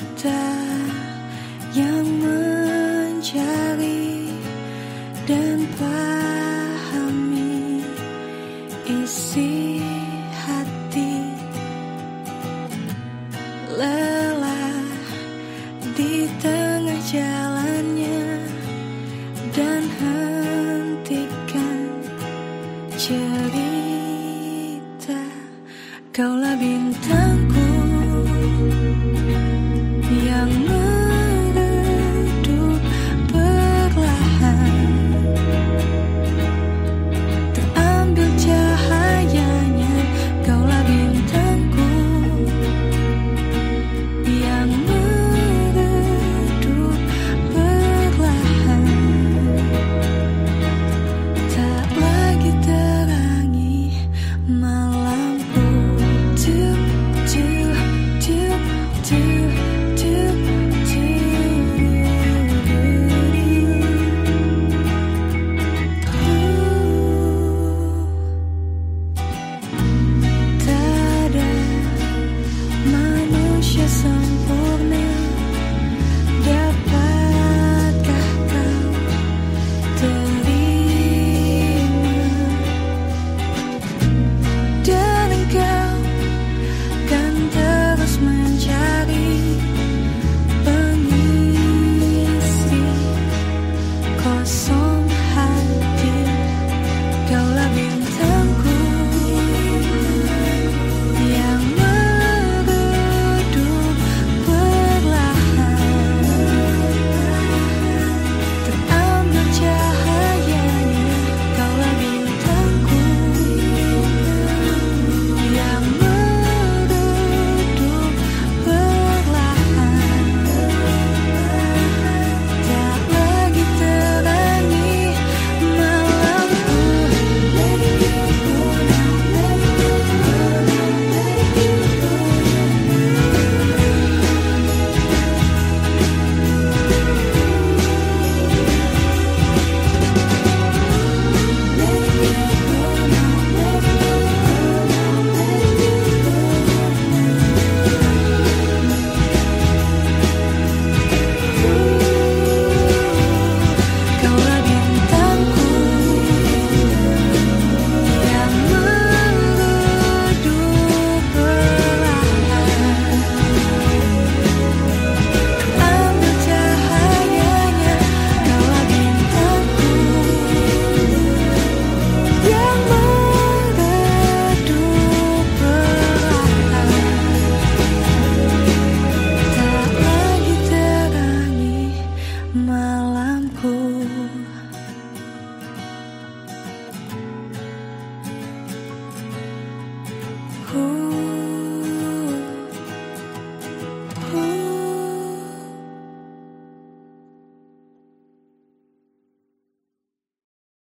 Tak yang mencari dan pahami isi hati. Lelah di tengah jalannya dan hentikan cerita. Kaulah bintangku.